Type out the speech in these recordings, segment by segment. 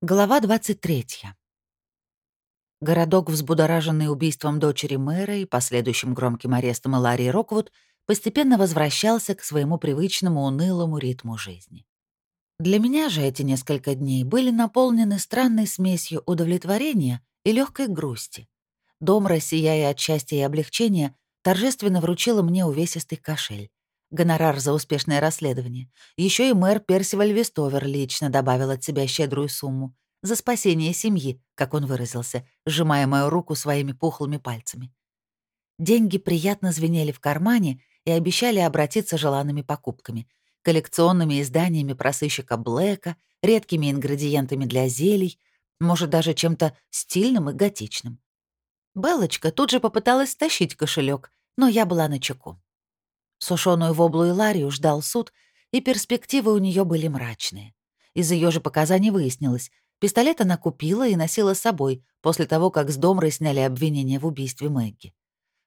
Глава 23. Городок, взбудораженный убийством дочери мэра и последующим громким арестом Иларии Роквуд, постепенно возвращался к своему привычному унылому ритму жизни. Для меня же эти несколько дней были наполнены странной смесью удовлетворения и легкой грусти. Дом, рассияя от счастья и облегчения, торжественно вручила мне увесистый кошель. Гонорар за успешное расследование. Еще и мэр Персиваль Вестовер лично добавил от себя щедрую сумму. За спасение семьи, как он выразился, сжимая мою руку своими пухлыми пальцами. Деньги приятно звенели в кармане и обещали обратиться желанными покупками. Коллекционными изданиями про сыщика Блэка, редкими ингредиентами для зелий, может, даже чем-то стильным и готичным. Белочка тут же попыталась стащить кошелек, но я была на чеку. Сушеную воблу и Ларию ждал суд, и перспективы у нее были мрачные. Из ее же показаний выяснилось, пистолет она купила и носила с собой после того, как с Домрой сняли обвинение в убийстве Мэгги.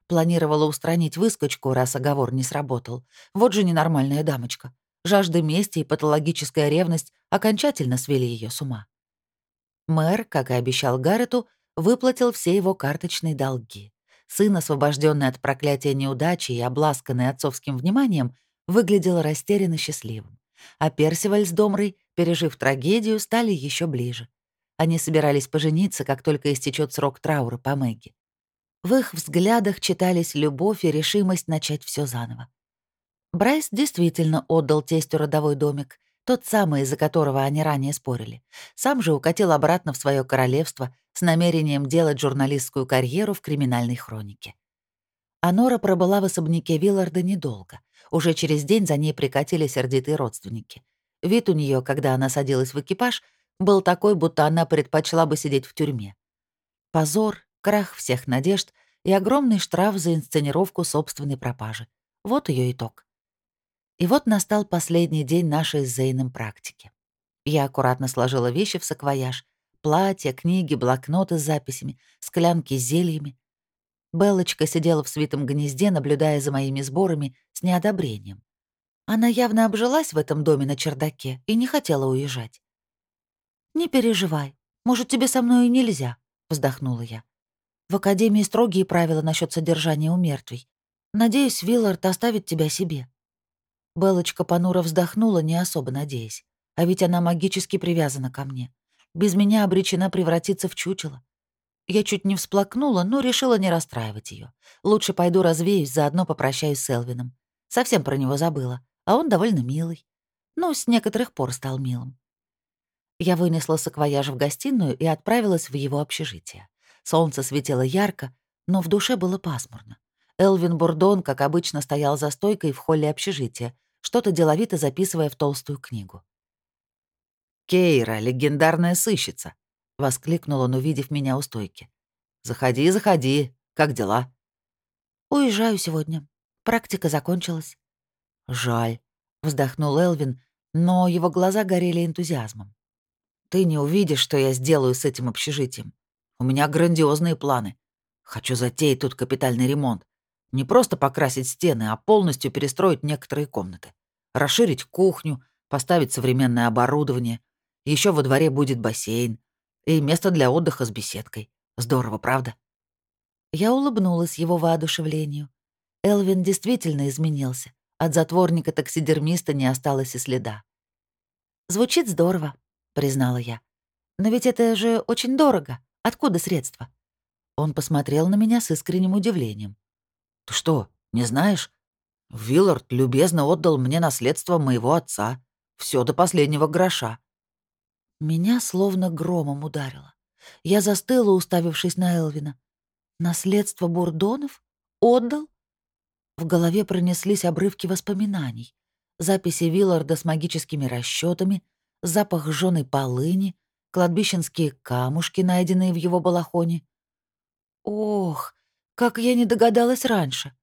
Планировала устранить выскочку, раз оговор не сработал. Вот же ненормальная дамочка. Жажда мести и патологическая ревность окончательно свели ее с ума. Мэр, как и обещал Гаррету, выплатил все его карточные долги. Сын, освобожденный от проклятия неудачи и обласканный отцовским вниманием, выглядел растерянно счастливым. А Персиваль с Домрой, пережив трагедию, стали еще ближе. Они собирались пожениться, как только истечет срок траура по Мэгги. В их взглядах читались любовь и решимость начать все заново. Брайс действительно отдал тестю родовой домик, тот самый, из-за которого они ранее спорили. Сам же укатил обратно в свое королевство с намерением делать журналистскую карьеру в криминальной хронике. Анора пробыла в особняке Вилларда недолго. Уже через день за ней прикатили сердитые родственники. Вид у нее, когда она садилась в экипаж, был такой, будто она предпочла бы сидеть в тюрьме. Позор, крах всех надежд и огромный штраф за инсценировку собственной пропажи. Вот ее итог. И вот настал последний день нашей с Зейном практики. Я аккуратно сложила вещи в саквояж. Платья, книги, блокноты с записями, склянки с зельями. Белочка сидела в свитом гнезде, наблюдая за моими сборами с неодобрением. Она явно обжилась в этом доме на чердаке и не хотела уезжать. «Не переживай. Может, тебе со мной и нельзя», — вздохнула я. «В Академии строгие правила насчет содержания у мертвей. Надеюсь, Виллард оставит тебя себе». Белочка понуро вздохнула, не особо надеясь. А ведь она магически привязана ко мне. Без меня обречена превратиться в чучело. Я чуть не всплакнула, но решила не расстраивать ее. Лучше пойду развеюсь, заодно попрощаюсь с Элвином. Совсем про него забыла, а он довольно милый. Ну, с некоторых пор стал милым. Я вынесла саквояж в гостиную и отправилась в его общежитие. Солнце светило ярко, но в душе было пасмурно. Элвин Бурдон, как обычно, стоял за стойкой в холле общежития, что-то деловито записывая в толстую книгу. «Кейра, легендарная сыщица!» — воскликнул он, увидев меня у стойки. «Заходи, заходи. Как дела?» «Уезжаю сегодня. Практика закончилась». «Жаль», — вздохнул Элвин, но его глаза горели энтузиазмом. «Ты не увидишь, что я сделаю с этим общежитием. У меня грандиозные планы. Хочу затеять тут капитальный ремонт. Не просто покрасить стены, а полностью перестроить некоторые комнаты. Расширить кухню, поставить современное оборудование. Еще во дворе будет бассейн. И место для отдыха с беседкой. Здорово, правда? Я улыбнулась его воодушевлению. Элвин действительно изменился. От затворника-таксидермиста не осталось и следа. «Звучит здорово», — признала я. «Но ведь это же очень дорого. Откуда средства?» Он посмотрел на меня с искренним удивлением. «Ты что, не знаешь? Виллард любезно отдал мне наследство моего отца. Все до последнего гроша». Меня словно громом ударило. Я застыла, уставившись на Элвина. «Наследство Бурдонов? Отдал?» В голове пронеслись обрывки воспоминаний. Записи Вилларда с магическими расчетами, запах жжёной полыни, кладбищенские камушки, найденные в его балахоне. Ох, как я не догадалась раньше.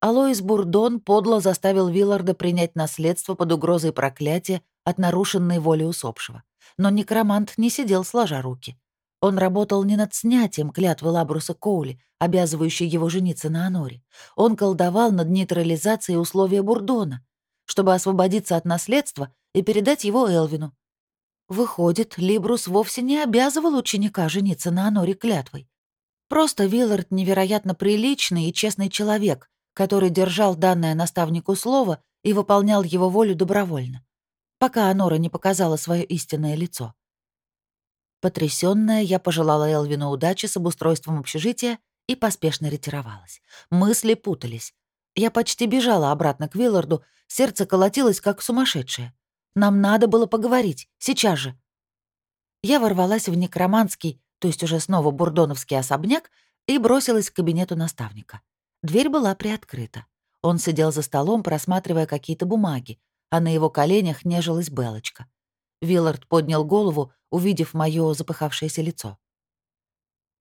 Алоис Бурдон подло заставил Вилларда принять наследство под угрозой проклятия от нарушенной воли усопшего. Но некромант не сидел сложа руки. Он работал не над снятием клятвы Лабруса Коули, обязывающей его жениться на Аноре. Он колдовал над нейтрализацией условия Бурдона, чтобы освободиться от наследства и передать его Элвину. Выходит, Либрус вовсе не обязывал ученика жениться на Аноре клятвой. Просто Виллард невероятно приличный и честный человек, который держал данное наставнику слово и выполнял его волю добровольно, пока Анора не показала свое истинное лицо. Потрясённая, я пожелала Элвину удачи с обустройством общежития и поспешно ретировалась. Мысли путались. Я почти бежала обратно к Вилларду, сердце колотилось, как сумасшедшее. Нам надо было поговорить, сейчас же. Я ворвалась в некроманский, то есть уже снова бурдоновский особняк, и бросилась к кабинету наставника. Дверь была приоткрыта. Он сидел за столом, просматривая какие-то бумаги, а на его коленях нежилась Белочка. Виллард поднял голову, увидев моё запыхавшееся лицо.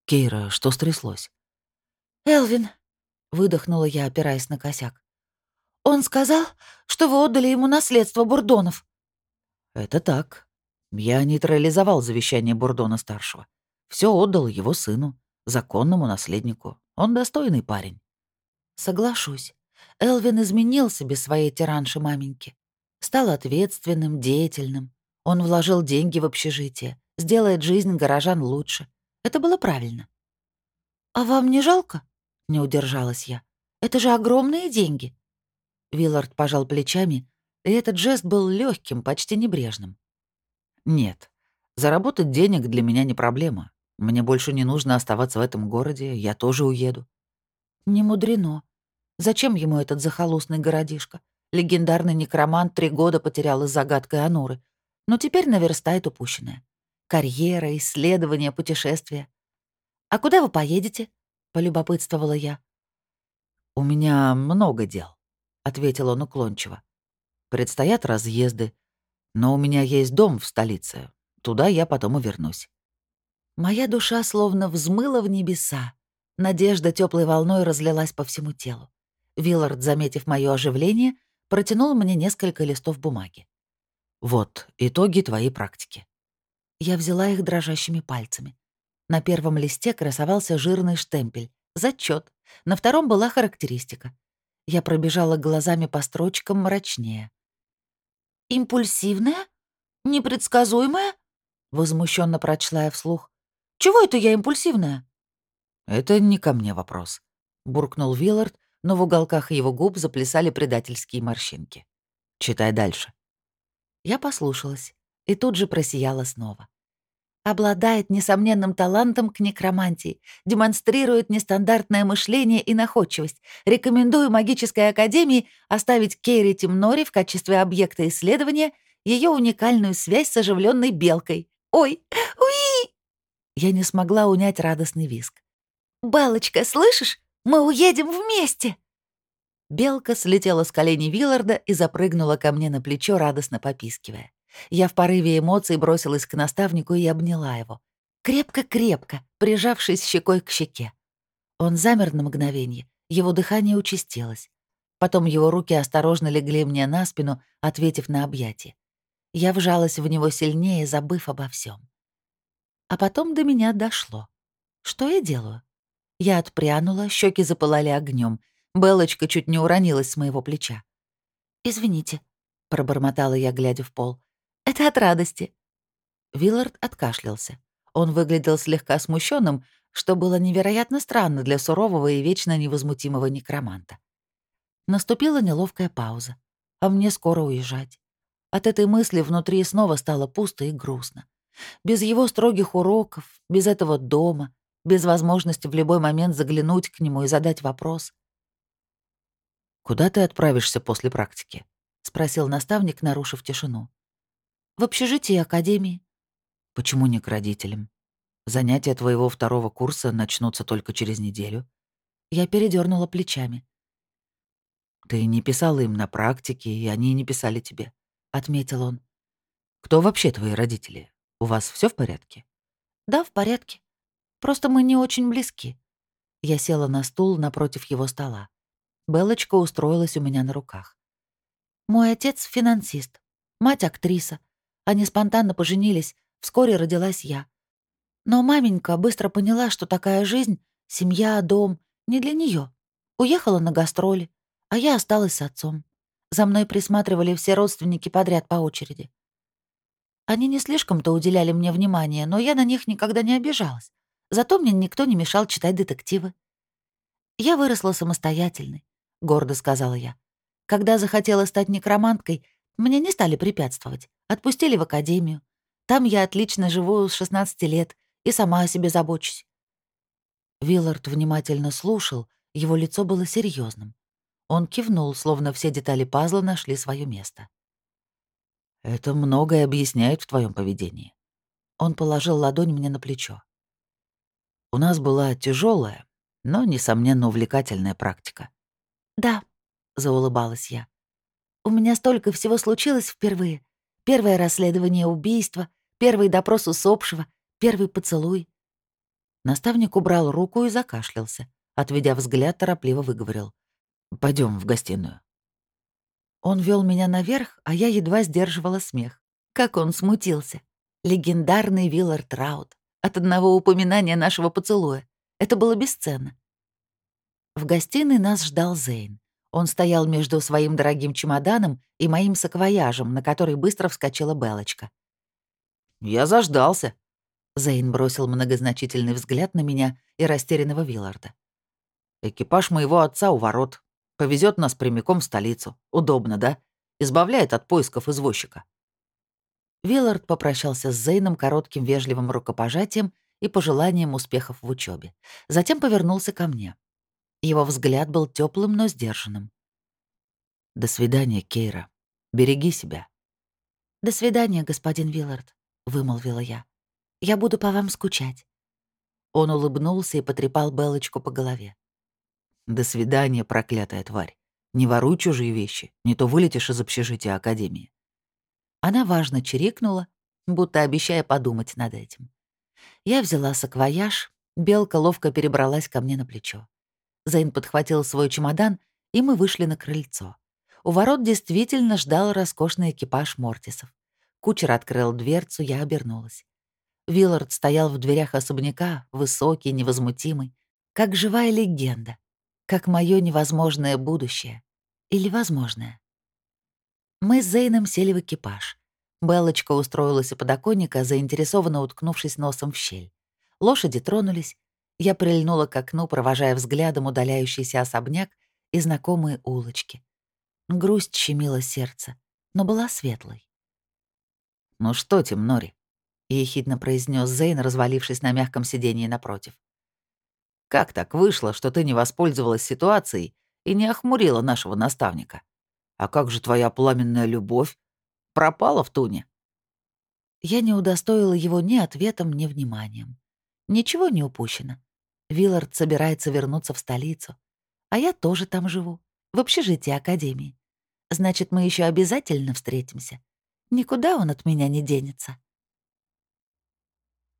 «Кейра, что стряслось?» «Элвин», — выдохнула я, опираясь на косяк. «Он сказал, что вы отдали ему наследство Бурдонов». «Это так. Я нейтрализовал завещание Бурдона-старшего. Все отдал его сыну, законному наследнику. Он достойный парень». «Соглашусь. Элвин изменился без своей тиранши маменьки. Стал ответственным, деятельным. Он вложил деньги в общежитие, сделает жизнь горожан лучше. Это было правильно». «А вам не жалко?» — не удержалась я. «Это же огромные деньги». Виллард пожал плечами, и этот жест был легким, почти небрежным. «Нет, заработать денег для меня не проблема. Мне больше не нужно оставаться в этом городе, я тоже уеду». «Не мудрено. Зачем ему этот захолустный городишко? Легендарный некромант три года потерял из загадкой Ануры. Но теперь наверстает упущенное. Карьера, исследования, путешествия. «А куда вы поедете?» — полюбопытствовала я. «У меня много дел», — ответил он уклончиво. «Предстоят разъезды, но у меня есть дом в столице. Туда я потом и вернусь». Моя душа словно взмыла в небеса. Надежда теплой волной разлилась по всему телу. Виллард, заметив мое оживление, протянул мне несколько листов бумаги. «Вот итоги твоей практики». Я взяла их дрожащими пальцами. На первом листе красовался жирный штемпель. Зачет. На втором была характеристика. Я пробежала глазами по строчкам мрачнее. «Импульсивная? Непредсказуемая?» — возмущенно прочла я вслух. «Чего это я импульсивная?» «Это не ко мне вопрос», — буркнул Виллард, но в уголках его губ заплясали предательские морщинки. «Читай дальше». Я послушалась и тут же просияла снова. Обладает несомненным талантом к некромантии, демонстрирует нестандартное мышление и находчивость. Рекомендую магической академии оставить Кейри Тимнори в качестве объекта исследования ее уникальную связь с оживленной белкой. Ой, уи! Я не смогла унять радостный виск. «Белочка, слышишь? Мы уедем вместе!» Белка слетела с коленей Вилларда и запрыгнула ко мне на плечо, радостно попискивая. Я в порыве эмоций бросилась к наставнику и обняла его. Крепко-крепко, прижавшись щекой к щеке. Он замер на мгновение, его дыхание участилось. Потом его руки осторожно легли мне на спину, ответив на объятие. Я вжалась в него сильнее, забыв обо всем. А потом до меня дошло. Что я делаю? Я отпрянула, щеки запылали огнем, Белочка чуть не уронилась с моего плеча. «Извините», — пробормотала я, глядя в пол. «Это от радости». Виллард откашлялся. Он выглядел слегка смущенным, что было невероятно странно для сурового и вечно невозмутимого некроманта. Наступила неловкая пауза, а мне скоро уезжать. От этой мысли внутри снова стало пусто и грустно. Без его строгих уроков, без этого дома, без возможности в любой момент заглянуть к нему и задать вопрос. «Куда ты отправишься после практики?» — спросил наставник, нарушив тишину. «В общежитие Академии». «Почему не к родителям? Занятия твоего второго курса начнутся только через неделю». Я передернула плечами. «Ты не писала им на практике, и они не писали тебе», — отметил он. «Кто вообще твои родители? У вас все в порядке?» «Да, в порядке. Просто мы не очень близки». Я села на стул напротив его стола. Белочка устроилась у меня на руках. «Мой отец — финансист, мать — актриса. Они спонтанно поженились, вскоре родилась я. Но маменька быстро поняла, что такая жизнь, семья, дом — не для нее. Уехала на гастроли, а я осталась с отцом. За мной присматривали все родственники подряд по очереди. Они не слишком-то уделяли мне внимания, но я на них никогда не обижалась. Зато мне никто не мешал читать детективы. «Я выросла самостоятельной», — гордо сказала я. «Когда захотела стать некроманткой, мне не стали препятствовать. Отпустили в академию. Там я отлично живу с 16 лет и сама о себе забочусь». Виллард внимательно слушал, его лицо было серьезным. Он кивнул, словно все детали пазла нашли свое место. «Это многое объясняет в твоем поведении». Он положил ладонь мне на плечо. «У нас была тяжелая, но, несомненно, увлекательная практика». «Да», — заулыбалась я. «У меня столько всего случилось впервые. Первое расследование убийства, первый допрос усопшего, первый поцелуй». Наставник убрал руку и закашлялся. Отведя взгляд, торопливо выговорил. Пойдем в гостиную». Он вел меня наверх, а я едва сдерживала смех. Как он смутился. Легендарный Виллард Раут. От одного упоминания нашего поцелуя. Это было бесценно. В гостиной нас ждал Зейн. Он стоял между своим дорогим чемоданом и моим саквояжем, на который быстро вскочила Белочка. «Я заждался», — Зейн бросил многозначительный взгляд на меня и растерянного Вилларда. «Экипаж моего отца у ворот. Повезет нас прямиком в столицу. Удобно, да? Избавляет от поисков извозчика». Виллард попрощался с Зейном коротким вежливым рукопожатием и пожеланием успехов в учебе. Затем повернулся ко мне. Его взгляд был теплым, но сдержанным. «До свидания, Кейра. Береги себя». «До свидания, господин Виллард», — вымолвила я. «Я буду по вам скучать». Он улыбнулся и потрепал Белочку по голове. «До свидания, проклятая тварь. Не воруй чужие вещи, не то вылетишь из общежития Академии». Она важно чирикнула, будто обещая подумать над этим. Я взяла саквояж, белка ловко перебралась ко мне на плечо. Зейн подхватил свой чемодан, и мы вышли на крыльцо. У ворот действительно ждал роскошный экипаж Мортисов. Кучер открыл дверцу, я обернулась. Виллард стоял в дверях особняка, высокий, невозмутимый, как живая легенда, как мое невозможное будущее. Или возможное. Мы с Зейном сели в экипаж. Белочка устроилась у подоконника, заинтересованно уткнувшись носом в щель. Лошади тронулись. Я прильнула к окну, провожая взглядом удаляющийся особняк и знакомые улочки. Грусть щемила сердце, но была светлой. «Ну что, Темнори?» — ехидно произнес Зейн, развалившись на мягком сиденье напротив. Как так вышло, что ты не воспользовалась ситуацией и не охмурила нашего наставника? А как же твоя пламенная любовь? Пропала в туне?» Я не удостоила его ни ответом, ни вниманием. Ничего не упущено. Виллард собирается вернуться в столицу. А я тоже там живу, в общежитии Академии. Значит, мы еще обязательно встретимся. Никуда он от меня не денется.